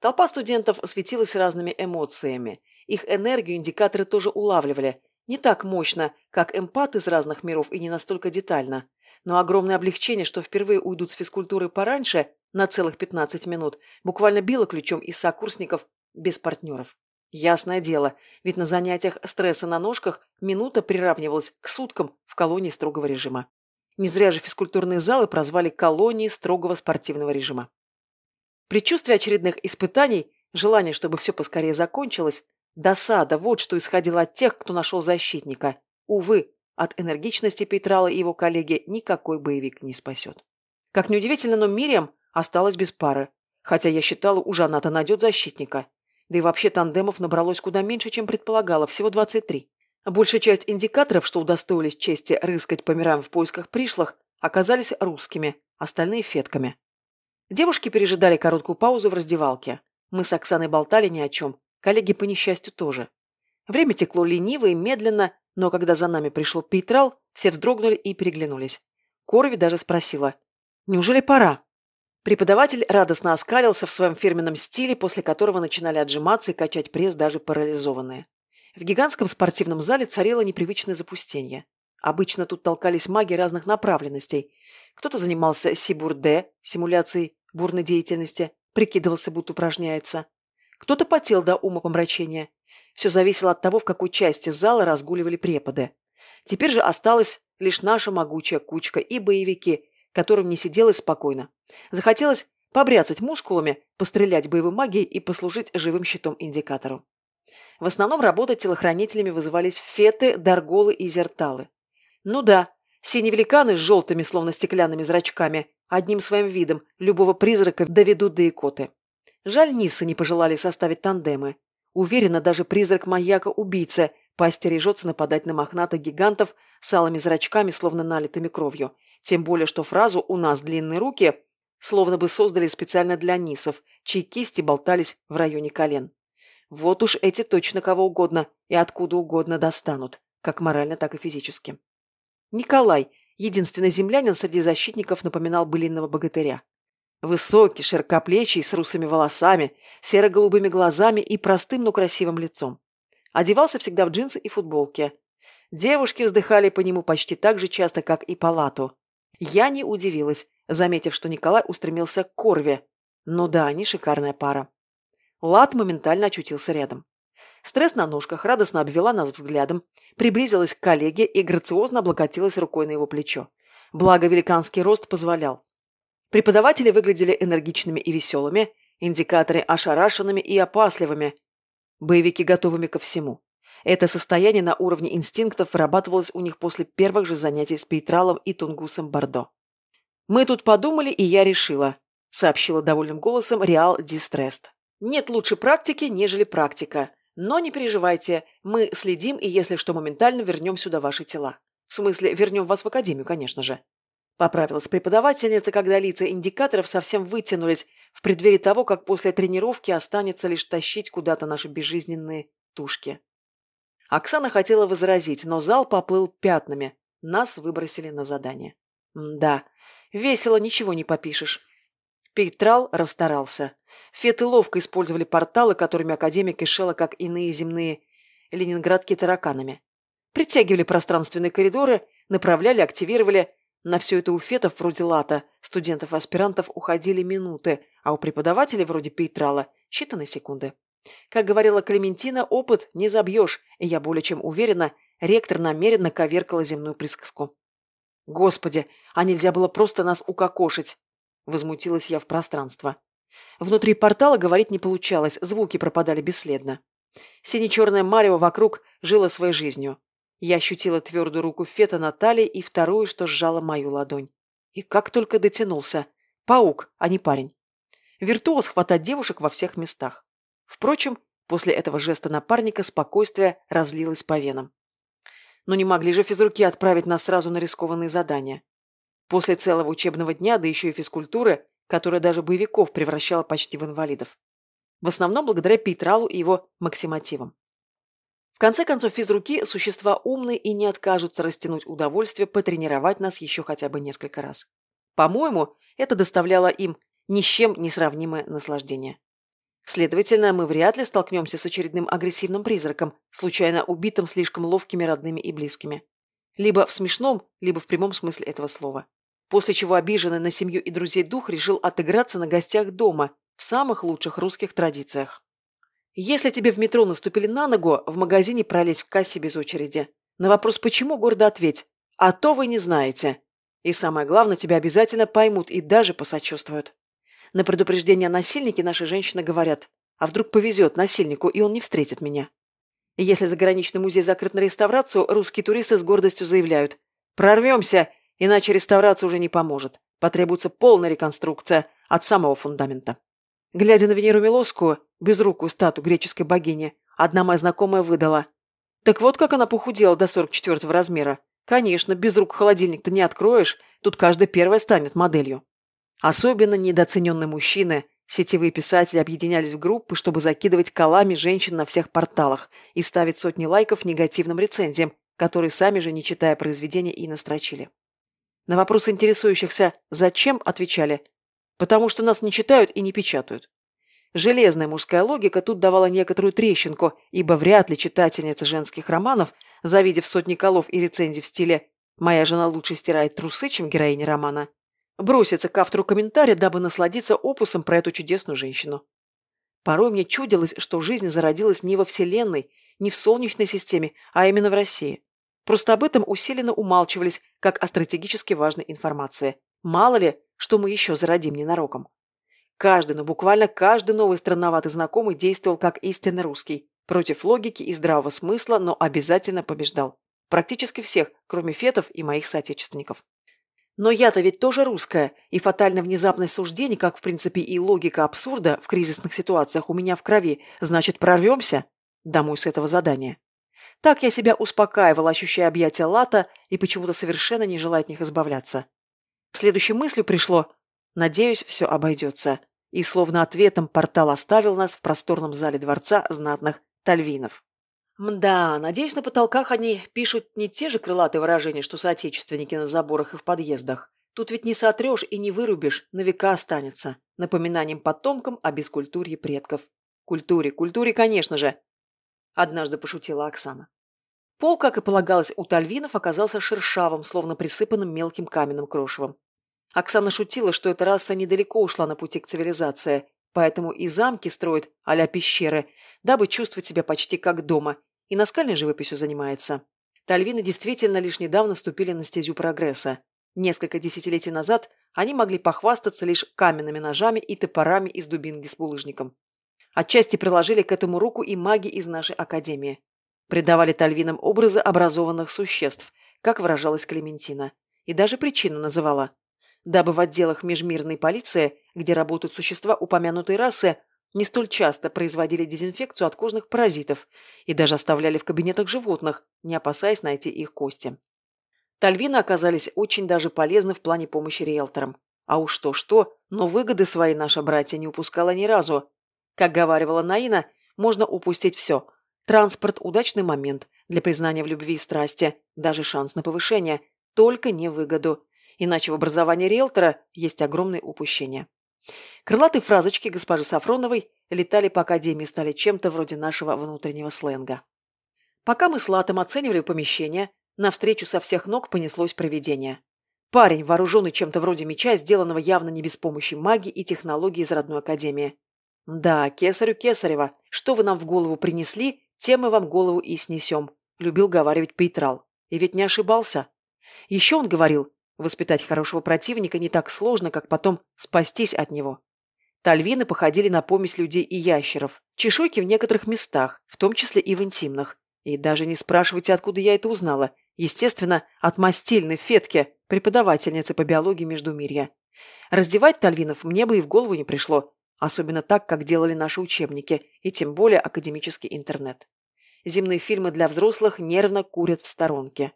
Толпа студентов светилась разными эмоциями. Их энергию индикаторы тоже улавливали. Не так мощно, как эмпат из разных миров и не настолько детально. но огромное облегчение, что впервые уйдут с физкультуры пораньше, на целых 15 минут, буквально било ключом из сокурсников без партнеров. Ясное дело, ведь на занятиях стресса на ножках минута приравнивалась к суткам в колонии строгого режима. Не зря же физкультурные залы прозвали колонией строгого спортивного режима. Предчувствие очередных испытаний, желание, чтобы все поскорее закончилось, досада – вот что исходило от тех, кто нашел защитника. Увы, от энергичности Петрала и его коллеги никакой боевик не спасет. Как неудивительно, но Мириам осталась без пары, хотя я считала, уже она-то найдет защитника. Да и вообще тандемов набралось куда меньше, чем предполагала, всего 23. Большая часть индикаторов, что удостоились чести рыскать по мирам в поисках пришлых, оказались русскими, остальные – фетками. Девушки пережидали короткую паузу в раздевалке. Мы с Оксаной болтали ни о чем, коллеги по несчастью тоже. Время текло лениво и медленно, но когда за нами пришел Пейтрал, все вздрогнули и переглянулись. Корви даже спросила, «Неужели пора?» Преподаватель радостно оскалился в своем фирменном стиле, после которого начинали отжиматься и качать пресс даже парализованные. В гигантском спортивном зале царило непривычное запустение. Обычно тут толкались маги разных направленностей. Кто-то занимался сибурде, симуляцией бурной деятельности, прикидывался, будто упражняется. Кто-то потел до ума помрачения. Все зависело от того, в какой части зала разгуливали преподы. Теперь же осталась лишь наша могучая кучка и боевики, которым не сиделось спокойно. Захотелось побряцать мускулами, пострелять боевой магией и послужить живым щитом индикатору. В основном работать телохранителями вызывались феты, дарголы и зерталы. Ну да, синие великаны с желтыми, словно стеклянными зрачками, одним своим видом любого призрака доведут до икоты. Жаль, Нисы не пожелали составить тандемы. Уверена, даже призрак маяка-убийца поостережется нападать на мохнатых гигантов с алыми зрачками, словно налитыми кровью. Тем более, что фразу «у нас длинные руки» словно бы создали специально для Нисов, чьи кисти болтались в районе колен. Вот уж эти точно кого угодно и откуда угодно достанут, как морально, так и физически. Николай, единственный землянин среди защитников, напоминал былинного богатыря. Высокий, широкоплечий, с русыми волосами, серо-голубыми глазами и простым, но красивым лицом. Одевался всегда в джинсы и футболке. Девушки вздыхали по нему почти так же часто, как и палату. Я не удивилась, заметив, что Николай устремился к Корве. Ну да, они шикарная пара. Лад моментально очутился рядом. Стресс на ножках радостно обвела нас взглядом, приблизилась к коллеге и грациозно облокотилась рукой на его плечо. Благо, великанский рост позволял. Преподаватели выглядели энергичными и веселыми, индикаторы ошарашенными и опасливыми, боевики готовыми ко всему. Это состояние на уровне инстинктов вырабатывалось у них после первых же занятий с Пейтралом и Тунгусом Бордо. «Мы тут подумали, и я решила», — сообщила довольным голосом Реал Дистрест. «Нет лучше практики, нежели практика. Но не переживайте, мы следим и, если что, моментально вернем сюда ваши тела. В смысле, вернем вас в академию, конечно же». Поправилась преподавательница, когда лица индикаторов совсем вытянулись в преддверии того, как после тренировки останется лишь тащить куда-то наши безжизненные тушки. Оксана хотела возразить, но зал поплыл пятнами. Нас выбросили на задание. да, весело, ничего не попишешь. Пейтрал расстарался. Феты ловко использовали порталы, которыми академик кишела, как иные земные ленинградки тараканами. Притягивали пространственные коридоры, направляли, активировали. На все это у фетов вроде лата, студентов-аспирантов уходили минуты, а у преподавателей вроде Пейтрала считанные секунды. Как говорила Клементина, опыт не забьешь, и я более чем уверена, ректор намеренно коверкала земную присказку. «Господи, а нельзя было просто нас укокошить!» Возмутилась я в пространство. Внутри портала говорить не получалось, звуки пропадали бесследно. Сине-черная марево вокруг жила своей жизнью. Я ощутила твердую руку Фета на талии и вторую, что сжала мою ладонь. И как только дотянулся. Паук, а не парень. Виртуоз хватать девушек во всех местах. Впрочем, после этого жеста напарника спокойствие разлилось по венам. Но не могли же физруки отправить нас сразу на рискованные задания. После целого учебного дня, да еще и физкультуры, которая даже боевиков превращала почти в инвалидов. В основном благодаря Пейтралу и его максимативам. В конце концов, физруки – существа умные и не откажутся растянуть удовольствие потренировать нас еще хотя бы несколько раз. По-моему, это доставляло им ни с чем не сравнимое наслаждение. Следовательно, мы вряд ли столкнемся с очередным агрессивным призраком, случайно убитым слишком ловкими родными и близкими. Либо в смешном, либо в прямом смысле этого слова. После чего обиженный на семью и друзей дух решил отыграться на гостях дома в самых лучших русских традициях. Если тебе в метро наступили на ногу, в магазине пролезь в кассе без очереди. На вопрос «почему?» гордо ответь «а то вы не знаете». И самое главное, тебя обязательно поймут и даже посочувствуют. На предупреждение о насильнике наши женщины говорят «а вдруг повезет насильнику, и он не встретит меня». Если заграничный музей закрыт на реставрацию, русские туристы с гордостью заявляют «прорвемся, иначе реставрация уже не поможет. Потребуется полная реконструкция от самого фундамента». Глядя на Венеру Милосскую, безрукую статую греческой богини, одна моя знакомая выдала. Так вот как она похудела до 44 размера. Конечно, без рук холодильник-то не откроешь, тут каждая первая станет моделью. Особенно недооцененные мужчины – Сетевые писатели объединялись в группы, чтобы закидывать колами женщин на всех порталах и ставить сотни лайков негативным рецензиям, которые сами же, не читая произведения, и настрочили. На вопросы интересующихся «зачем?» отвечали «потому что нас не читают и не печатают». Железная мужская логика тут давала некоторую трещинку, ибо вряд ли читательница женских романов, завидев сотни колов и рецензий в стиле «моя жена лучше стирает трусы, чем героиня романа», броситься к автору комментария, дабы насладиться опусом про эту чудесную женщину. Порой мне чудилось, что жизнь зародилась не во Вселенной, не в Солнечной системе, а именно в России. Просто об этом усиленно умалчивались, как о стратегически важной информации. Мало ли, что мы еще зародим ненароком. Каждый, ну буквально каждый новый странноватый знакомый действовал как истинно русский, против логики и здравого смысла, но обязательно побеждал. Практически всех, кроме фетов и моих соотечественников. Но я-то ведь тоже русская, и фатально внезапность суждений, как в принципе и логика абсурда в кризисных ситуациях у меня в крови, значит прорвемся? Домой с этого задания. Так я себя успокаивала, ощущая объятия лата и почему-то совершенно не желая от них избавляться. Следующей мыслью пришло «Надеюсь, все обойдется». И словно ответом портал оставил нас в просторном зале дворца знатных тальвинов. Мда, надеюсь, на потолках они пишут не те же крылатые выражения, что соотечественники на заборах и в подъездах. Тут ведь не сотрешь и не вырубишь, на века останется. Напоминанием потомкам о бескультурье предков. Культуре, культуре, конечно же. Однажды пошутила Оксана. Пол, как и полагалось у тальвинов, оказался шершавым, словно присыпанным мелким каменным крошевом. Оксана шутила, что эта раса недалеко ушла на пути к цивилизации, поэтому и замки строят а пещеры, дабы чувствовать себя почти как дома и наскальной живописью занимается. Тальвины действительно лишь недавно ступили на стезю прогресса. Несколько десятилетий назад они могли похвастаться лишь каменными ножами и топорами из дубинги с булыжником. Отчасти приложили к этому руку и маги из нашей академии. Придавали тальвинам образы образованных существ, как выражалась Клементина, и даже причину называла. Дабы в отделах межмирной полиции, где работают существа упомянутой расы, не столь часто производили дезинфекцию от кожных паразитов и даже оставляли в кабинетах животных, не опасаясь найти их кости. Тальвины оказались очень даже полезны в плане помощи риэлторам. А уж что-что, но выгоды свои наша братья не упускала ни разу. Как говаривала Наина, можно упустить все. Транспорт – удачный момент для признания в любви и страсти, даже шанс на повышение, только не выгоду. Иначе в образовании риэлтора есть огромные упущения. Крылатые фразочки госпожи Сафроновой летали по академии и стали чем-то вроде нашего внутреннего сленга. Пока мы с Латом оценивали помещение, навстречу со всех ног понеслось проведение. Парень, вооруженный чем-то вроде меча, сделанного явно не без помощи магии и технологий из родной академии. «Да, кесарю Кесарева, что вы нам в голову принесли, тем мы вам голову и снесем», – любил говаривать Пейтрал. И ведь не ошибался. Еще он говорил, Воспитать хорошего противника не так сложно, как потом спастись от него. Тальвины походили на помесь людей и ящеров. Чешуйки в некоторых местах, в том числе и в интимных. И даже не спрашивайте, откуда я это узнала. Естественно, от мастильной Фетки, преподавательницы по биологии Междумирья. Раздевать тальвинов мне бы и в голову не пришло. Особенно так, как делали наши учебники, и тем более академический интернет. Земные фильмы для взрослых нервно курят в сторонке.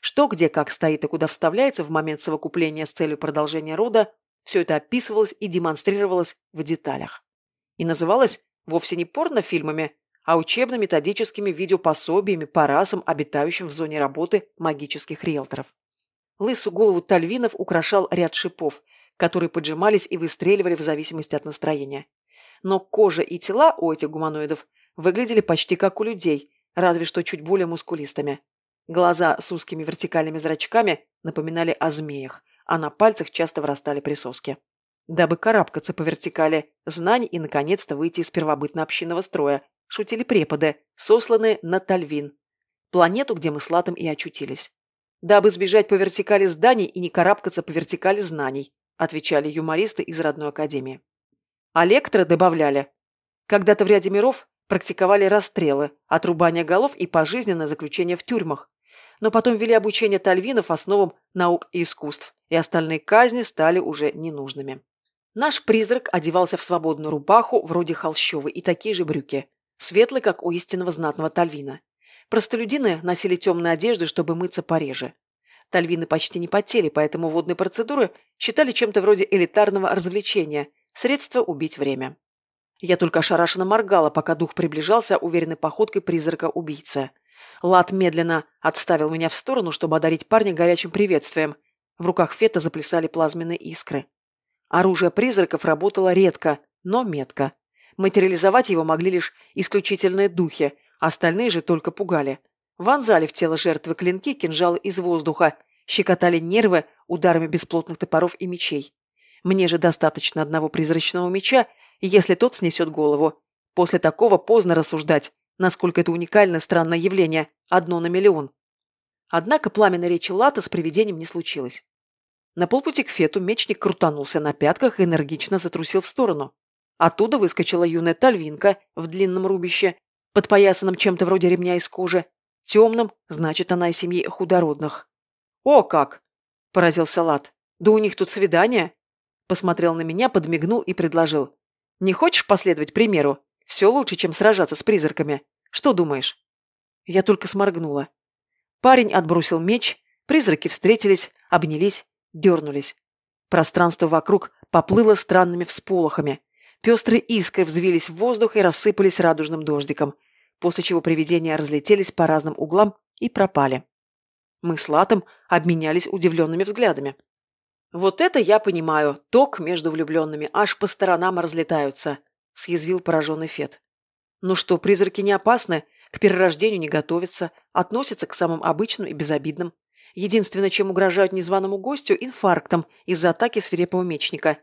Что, где, как стоит и куда вставляется в момент совокупления с целью продолжения рода, все это описывалось и демонстрировалось в деталях. И называлось вовсе не порнофильмами, а учебно-методическими видеопособиями по расам, обитающим в зоне работы магических риэлторов. Лысую голову тальвинов украшал ряд шипов, которые поджимались и выстреливали в зависимости от настроения. Но кожа и тела у этих гуманоидов выглядели почти как у людей, разве что чуть более мускулистыми. Глаза с узкими вертикальными зрачками напоминали о змеях, а на пальцах часто вырастали присоски. Дабы карабкаться по вертикали знаний и, наконец-то, выйти из первобытно-общинного строя, шутили преподы, сосланные на Тальвин, планету, где мы с Латом и очутились. Дабы сбежать по вертикали зданий и не карабкаться по вертикали знаний, отвечали юмористы из родной академии. А лекторы добавляли. Когда-то в ряде миров практиковали расстрелы, отрубание голов и пожизненное заключение в тюрьмах. Но потом ввели обучение тальвинов основам наук и искусств, и остальные казни стали уже ненужными. Наш призрак одевался в свободную рубаху, вроде холщовой, и такие же брюки, светлые, как у истинного знатного тальвина. Простолюдины носили темные одежды, чтобы мыться пореже. Тальвины почти не потели, поэтому водные процедуры считали чем-то вроде элитарного развлечения, средства убить время. Я только ошарашенно моргала, пока дух приближался уверенной походкой призрака-убийцы. Лад медленно отставил меня в сторону, чтобы одарить парня горячим приветствием. В руках Фета заплясали плазменные искры. Оружие призраков работало редко, но метко. Материализовать его могли лишь исключительные духи, остальные же только пугали. Вонзали в тело жертвы клинки, кинжалы из воздуха, щекотали нервы ударами бесплотных топоров и мечей. Мне же достаточно одного призрачного меча, если тот снесет голову. После такого поздно рассуждать, насколько это уникальное странное явление, одно на миллион. Однако пламенной речи Лата с привидением не случилось. На полпути к Фету мечник крутанулся на пятках и энергично затрусил в сторону. Оттуда выскочила юная тальвинка в длинном рубище, подпоясанном чем-то вроде ремня из кожи. Темным, значит, она из семьи худородных. «О, как!» – поразился Лат. «Да у них тут свидание!» Посмотрел на меня, подмигнул и предложил. «Не хочешь последовать примеру? Все лучше, чем сражаться с призраками. Что думаешь?» Я только сморгнула. Парень отбросил меч, призраки встретились, обнялись, дернулись. Пространство вокруг поплыло странными всполохами. Пестрые искры взвились в воздух и рассыпались радужным дождиком, после чего привидения разлетелись по разным углам и пропали. Мы с Латом обменялись удивленными взглядами. «Вот это я понимаю, ток между влюбленными аж по сторонам разлетаются», – съязвил пораженный Фет. «Ну что, призраки не опасны, к перерождению не готовятся, относятся к самым обычным и безобидным. Единственное, чем угрожают незваному гостю – инфарктом из-за атаки свирепого мечника.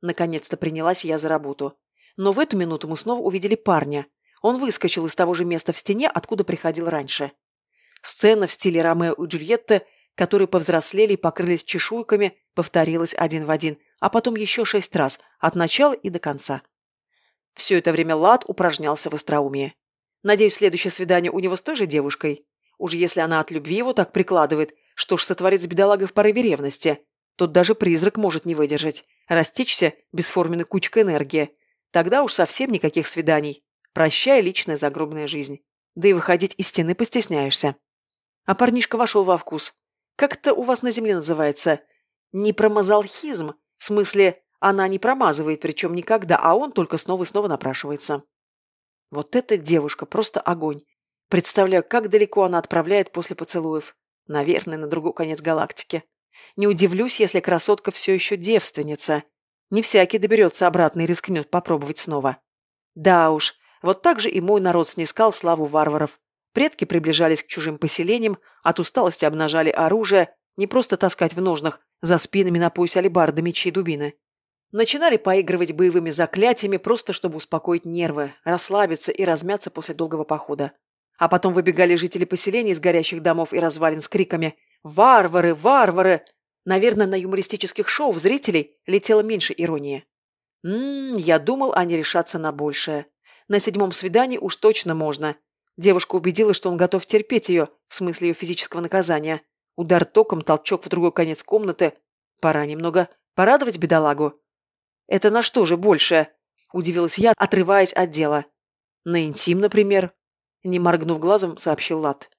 Наконец-то принялась я за работу. Но в эту минуту мы снова увидели парня. Он выскочил из того же места в стене, откуда приходил раньше. Сцена в стиле Ромео и Джульетты, которые повзрослели и покрылись чешуйками, повторилась один в один, а потом еще шесть раз, от начала и до конца. Все это время Лад упражнялся в остроумии. Надеюсь, следующее свидание у него с той же девушкой. Уж если она от любви его так прикладывает, что ж сотворит с бедолагой в порыве ревности? Тут даже призрак может не выдержать, растечься бесформенной кучкой энергии. Тогда уж совсем никаких свиданий. Прощай личная загробная жизнь. Да и выходить из стены постесняешься. А парнишка вошел во вкус. Как это у вас на земле называется? Не промазалхизм, в смысле, она не промазывает, причем никогда, а он только снова и снова напрашивается. Вот эта девушка, просто огонь. Представляю, как далеко она отправляет после поцелуев. Наверное, на другой конец галактики. Не удивлюсь, если красотка все еще девственница. Не всякий доберется обратно и рискнет попробовать снова. Да уж, вот так же и мой народ снискал славу варваров. Предки приближались к чужим поселениям, от усталости обнажали оружие, не просто таскать в ножнах, за спинами на поясе алебарды, мечи и дубины. Начинали поигрывать боевыми заклятиями, просто чтобы успокоить нервы, расслабиться и размяться после долгого похода. А потом выбегали жители поселений из горящих домов и развалин с криками «Варвары! Варвары!». Наверное, на юмористических шоу в зрителей летело меньше иронии. Ммм, я думал, они решатся на большее. На седьмом свидании уж точно можно. Девушка убедилась, что он готов терпеть ее, в смысле ее физического наказания. Удар током, толчок в другой конец комнаты. Пора немного порадовать бедолагу. «Это на что же больше?» – удивилась я, отрываясь от дела. «На интим, например?» Не моргнув глазом, сообщил Лат.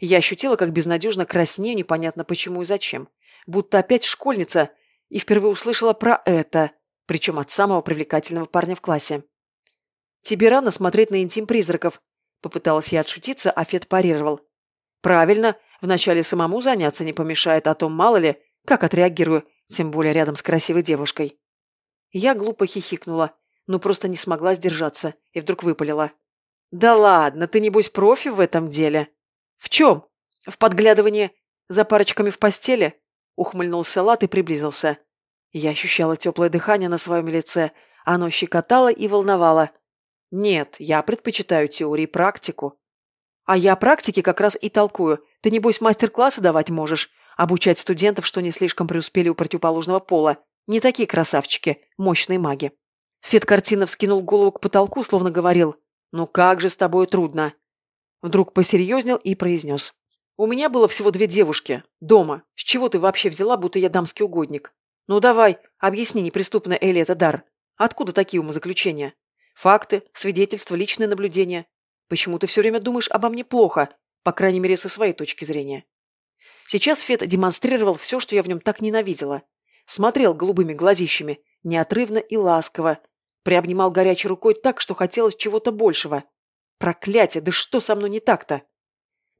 Я ощутила, как безнадежно краснею, непонятно почему и зачем. Будто опять школьница, и впервые услышала про это, причем от самого привлекательного парня в классе. «Тебе рано смотреть на интим призраков», – попыталась я отшутиться, а Фет парировал. «Правильно, вначале самому заняться не помешает, а то мало ли, как отреагирую, тем более рядом с красивой девушкой». Я глупо хихикнула, но просто не смогла сдержаться и вдруг выпалила. «Да ладно, ты небось профи в этом деле?» «В чем?» В подглядывании за парочками в постели? Ухмыльнулся Лат и приблизился. Я ощущала теплое дыхание на своем лице. Оно щекотало и волновало. Нет, я предпочитаю теории практику. А я практики как раз и толкую. Ты, небось, мастер-классы давать можешь? Обучать студентов, что не слишком преуспели у противоположного пола. Не такие красавчики, мощные маги. Фед картина вскинул голову к потолку, словно говорил «Ну как же с тобой трудно?» Вдруг посерьезнел и произнес. «У меня было всего две девушки. Дома. С чего ты вообще взяла, будто я дамский угодник? Ну давай, объясни, неприступно Элли это дар. Откуда такие умозаключения? Факты, свидетельства, личные наблюдения. Почему ты все время думаешь обо мне плохо, по крайней мере, со своей точки зрения?» Сейчас Фет демонстрировал все, что я в нем так ненавидела. Смотрел голубыми глазищами, неотрывно и ласково. Приобнимал горячей рукой так, что хотелось чего-то большего. Проклятие, да что со мной не так-то?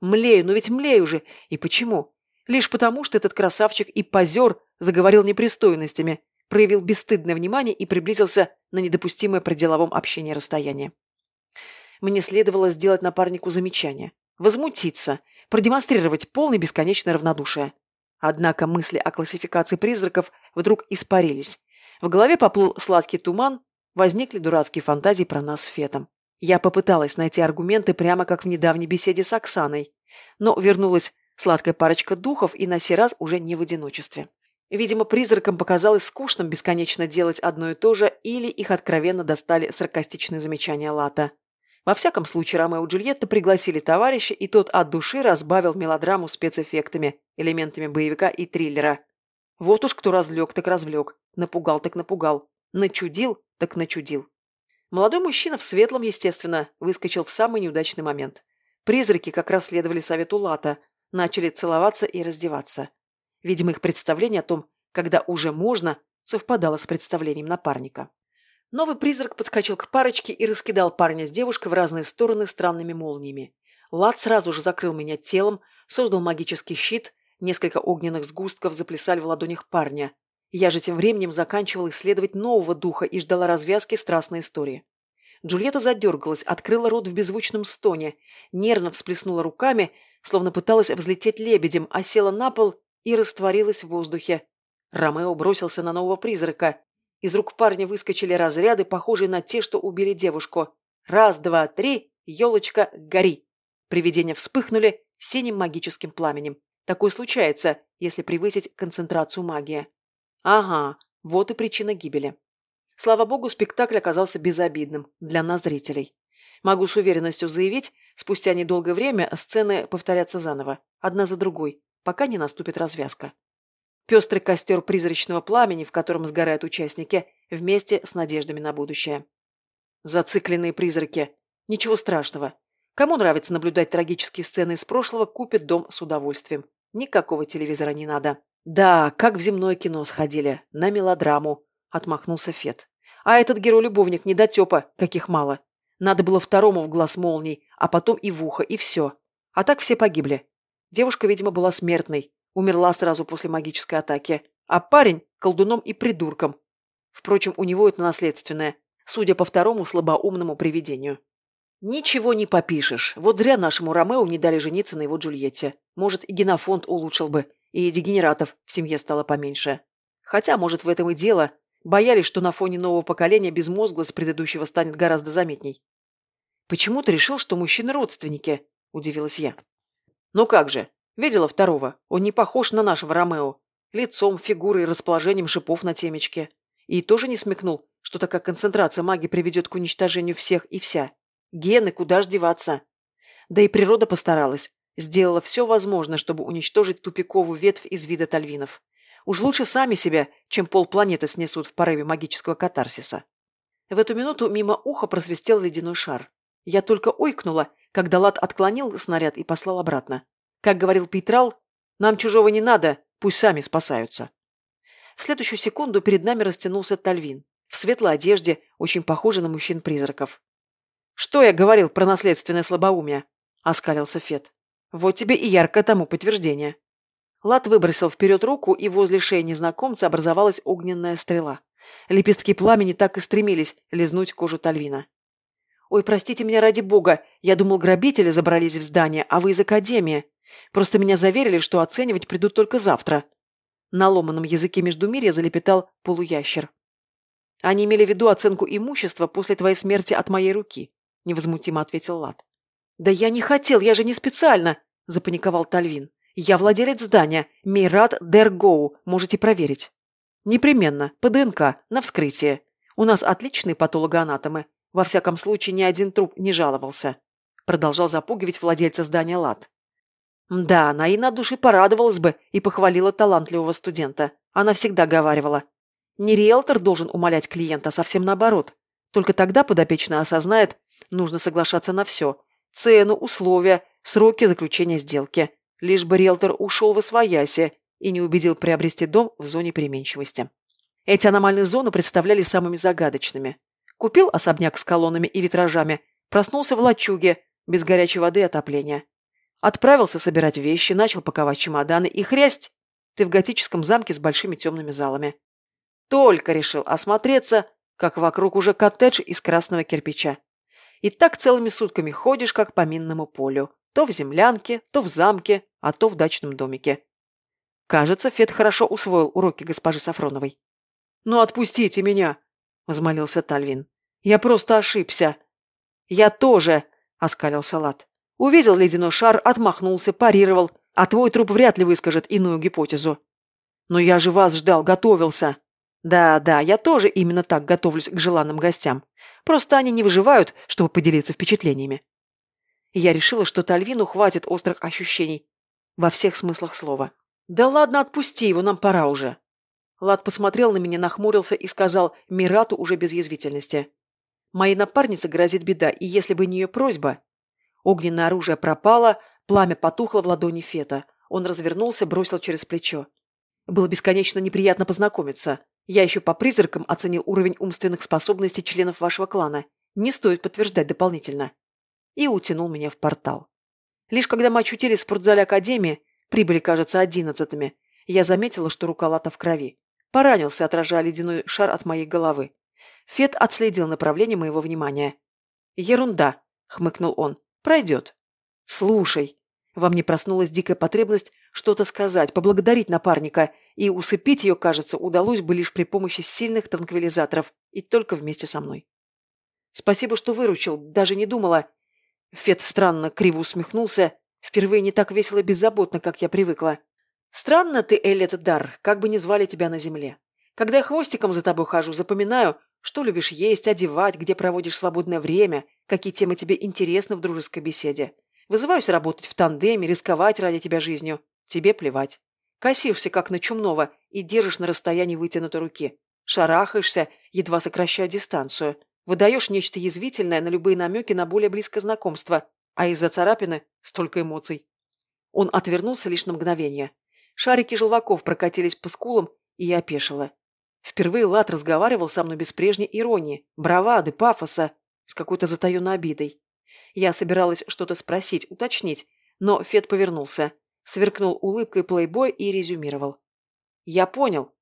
Млею, но ведь млею же. И почему? Лишь потому, что этот красавчик и позер заговорил непристойностями, проявил бесстыдное внимание и приблизился на недопустимое при деловом общении расстояние. Мне следовало сделать напарнику замечание. Возмутиться, продемонстрировать полное бесконечное равнодушие. Однако мысли о классификации призраков вдруг испарились. В голове поплыл сладкий туман, возникли дурацкие фантазии про нас с Фетом. Я попыталась найти аргументы прямо как в недавней беседе с Оксаной, но вернулась сладкая парочка духов и на сей раз уже не в одиночестве. Видимо, призракам показалось скучным бесконечно делать одно и то же, или их откровенно достали саркастичные замечания Лата. Во всяком случае, Ромео и Джульетта пригласили товарища, и тот от души разбавил мелодраму спецэффектами, элементами боевика и триллера. Вот уж кто развлек, так развлек, напугал, так напугал, начудил, так начудил. Молодой мужчина в светлом, естественно, выскочил в самый неудачный момент. Призраки как раз следовали совету Лата, начали целоваться и раздеваться. Видимо, их представление о том, когда уже можно, совпадало с представлением напарника. Новый призрак подскочил к парочке и раскидал парня с девушкой в разные стороны странными молниями. Лад сразу же закрыл меня телом, создал магический щит, несколько огненных сгустков заплясали в ладонях парня. Я же тем временем заканчивал исследовать нового духа и ждала развязки страстной истории. Джульетта задергалась, открыла рот в беззвучном стоне, нервно всплеснула руками, словно пыталась взлететь лебедем, а села на пол и растворилась в воздухе. Ромео бросился на нового призрака. Из рук парня выскочили разряды, похожие на те, что убили девушку. Раз, два, три, елочка, гори. Привидения вспыхнули синим магическим пламенем. Такое случается, если превысить концентрацию магии. Ага, вот и причина гибели. Слава богу, спектакль оказался безобидным для нас, зрителей. Могу с уверенностью заявить, спустя недолгое время сцены повторятся заново, одна за другой, пока не наступит развязка. Пестрый костер призрачного пламени, в котором сгорают участники, вместе с надеждами на будущее. Зацикленные призраки. Ничего страшного. Кому нравится наблюдать трагические сцены из прошлого, купит дом с удовольствием. Никакого телевизора не надо. «Да, как в земное кино сходили. На мелодраму», — отмахнулся Фет. «А этот герой-любовник недотепа, каких мало. Надо было второму в глаз молний, а потом и в ухо, и все. А так все погибли. Девушка, видимо, была смертной. Умерла сразу после магической атаки. А парень – колдуном и придурком. Впрочем, у него это наследственное, судя по второму слабоумному привидению. Ничего не попишешь. Вот зря нашему Ромео не дали жениться на его Джульетте. Может, и генофонд улучшил бы и дегенератов в семье стало поменьше. Хотя, может, в этом и дело. Боялись, что на фоне нового поколения безмозглость предыдущего станет гораздо заметней. «Почему ты решил, что мужчины родственники?» – удивилась я. «Ну как же? Видела второго? Он не похож на нашего Ромео. Лицом, фигурой, расположением шипов на темечке. И тоже не смекнул, что такая концентрация магии приведет к уничтожению всех и вся. Гены, куда ж деваться? Да и природа постаралась сделала все возможное, чтобы уничтожить тупиковую ветвь из вида тальвинов. Уж лучше сами себя, чем полпланеты снесут в порыве магического катарсиса. В эту минуту мимо уха просвистел ледяной шар. Я только ойкнула, когда Лад отклонил снаряд и послал обратно. Как говорил Пейтрал, нам чужого не надо, пусть сами спасаются. В следующую секунду перед нами растянулся Тальвин, в светлой одежде, очень похожий на мужчин-призраков. «Что я говорил про наследственное слабоумие?» – оскалился Фет. Вот тебе и яркое тому подтверждение. Лат выбросил вперед руку, и возле шеи незнакомца образовалась огненная стрела. Лепестки пламени так и стремились лизнуть кожу Тальвина. «Ой, простите меня ради бога, я думал, грабители забрались в здание, а вы из академии. Просто меня заверили, что оценивать придут только завтра. На ломаном языке междумирья залепетал полуящер. Они имели в виду оценку имущества после твоей смерти от моей руки, невозмутимо ответил Лад. Да я не хотел, я же не специально, запаниковал Тальвин. Я владелец здания, Мейрат Дергоу, можете проверить. Непременно, по ДНК, на вскрытие. У нас отличные патологоанатомы. Во всяком случае, ни один труп не жаловался. Продолжал запугивать владельца здания Лад. Да, она и на душе порадовалась бы и похвалила талантливого студента. Она всегда говаривала. Не риэлтор должен умолять клиента, а совсем наоборот. Только тогда подопечный осознает, нужно соглашаться на все. Цену, условия, сроки заключения сделки. Лишь бы риэлтор ушел в освояси и не убедил приобрести дом в зоне переменчивости. Эти аномальные зоны представляли самыми загадочными. Купил особняк с колоннами и витражами, проснулся в лачуге, без горячей воды и отопления. Отправился собирать вещи, начал паковать чемоданы и хрясть! Ты в готическом замке с большими темными залами. Только решил осмотреться, как вокруг уже коттедж из красного кирпича. И так целыми сутками ходишь, как по минному полю. То в землянке, то в замке, а то в дачном домике. Кажется, Фет хорошо усвоил уроки госпожи Сафроновой. «Ну отпустите меня!» – взмолился Тальвин. «Я просто ошибся!» «Я тоже!» – оскалился Лад. Увидел ледяной шар, отмахнулся, парировал, а твой труп вряд ли выскажет иную гипотезу. Но я же вас ждал, готовился. Да, да, я тоже именно так готовлюсь к желанным гостям. Просто они не выживают, чтобы поделиться впечатлениями. я решила, что Тальвину хватит острых ощущений. Во всех смыслах слова. Да ладно, отпусти его, нам пора уже. Лад посмотрел на меня, нахмурился и сказал Мирату уже без язвительности. Моей напарнице грозит беда, и если бы не ее просьба, Огненное оружие пропало, пламя потухло в ладони Фета. Он развернулся, бросил через плечо. Было бесконечно неприятно познакомиться. Я еще по призракам оценил уровень умственных способностей членов вашего клана. Не стоит подтверждать дополнительно. И утянул меня в портал. Лишь когда мы очутились в спортзале Академии, прибыли, кажется, одиннадцатыми, я заметила, что рука Лата в крови. Поранился, отражая ледяной шар от моей головы. Фет отследил направление моего внимания. «Ерунда», — хмыкнул он. Пройдет. Слушай. Во мне проснулась дикая потребность что-то сказать, поблагодарить напарника, и усыпить ее, кажется, удалось бы лишь при помощи сильных транквилизаторов и только вместе со мной. Спасибо, что выручил, даже не думала. Фет странно криво усмехнулся, впервые не так весело и беззаботно, как я привыкла. Странно ты, Эллет Дар, как бы ни звали тебя на земле. Когда я хвостиком за тобой хожу, запоминаю, что любишь есть, одевать, где проводишь свободное время, какие темы тебе интересны в дружеской беседе. Вызываюсь работать в тандеме, рисковать ради тебя жизнью. Тебе плевать. Косишься, как на чумного, и держишь на расстоянии вытянутой руки. Шарахаешься, едва сокращая дистанцию. Выдаешь нечто язвительное на любые намеки на более близкое знакомство, а из-за царапины столько эмоций. Он отвернулся лишь на мгновение. Шарики желваков прокатились по скулам, и я опешила. Впервые Лат разговаривал со мной без прежней иронии, бравады, пафоса, с какой-то затаенной обидой. Я собиралась что-то спросить, уточнить, но Фед повернулся, сверкнул улыбкой плейбой и резюмировал. «Я понял.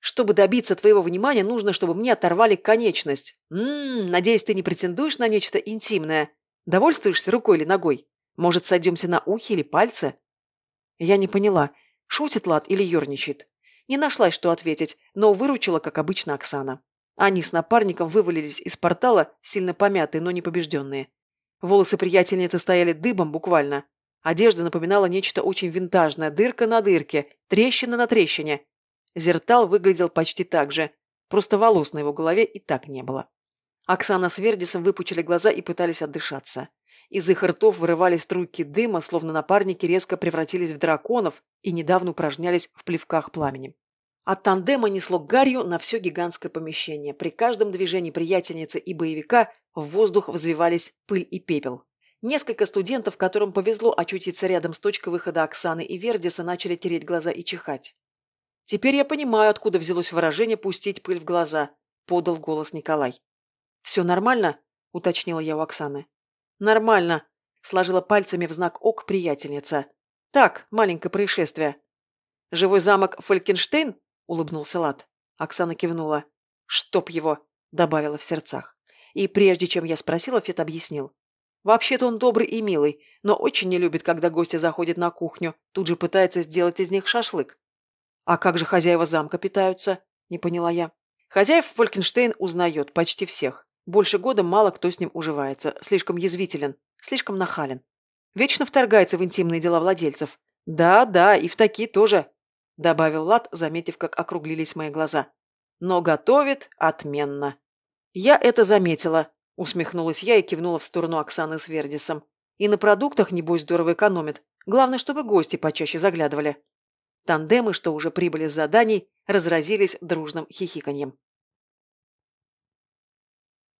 Чтобы добиться твоего внимания, нужно, чтобы мне оторвали конечность. Ммм, надеюсь, ты не претендуешь на нечто интимное. Довольствуешься рукой или ногой? Может, сойдемся на ухе или пальце?» Я не поняла, шутит Лат или ерничает. Не нашлась, что ответить, но выручила, как обычно, Оксана. Они с напарником вывалились из портала, сильно помятые, но не побежденные. Волосы приятельницы стояли дыбом буквально. Одежда напоминала нечто очень винтажное, дырка на дырке, трещина на трещине. Зертал выглядел почти так же, просто волос на его голове и так не было. Оксана с Вердисом выпучили глаза и пытались отдышаться. Из их ртов вырывались струйки дыма, словно напарники резко превратились в драконов и недавно упражнялись в плевках пламени. От тандема несло гарью на все гигантское помещение. При каждом движении приятельницы и боевика в воздух взвивались пыль и пепел. Несколько студентов, которым повезло очутиться рядом с точкой выхода Оксаны и Вердиса, начали тереть глаза и чихать. «Теперь я понимаю, откуда взялось выражение «пустить пыль в глаза», — подал голос Николай. «Все нормально?» — уточнила я у Оксаны. «Нормально», – сложила пальцами в знак ок приятельница. «Так, маленькое происшествие». «Живой замок Фолькенштейн?» – улыбнулся Лад. Оксана кивнула. «Чтоб его!» – добавила в сердцах. И прежде чем я спросила, Фет объяснил. Вообще-то он добрый и милый, но очень не любит, когда гости заходят на кухню, тут же пытается сделать из них шашлык. А как же хозяева замка питаются? Не поняла я. Хозяев Фолькенштейн узнает почти всех. Больше года мало кто с ним уживается, слишком язвителен, слишком нахален. Вечно вторгается в интимные дела владельцев. Да, да, и в такие тоже, добавил Лад, заметив, как округлились мои глаза. Но готовит отменно. Я это заметила, усмехнулась я и кивнула в сторону Оксаны с Вердисом. И на продуктах, небось, здорово экономит. Главное, чтобы гости почаще заглядывали. Тандемы, что уже прибыли с заданий, разразились дружным хихиканьем.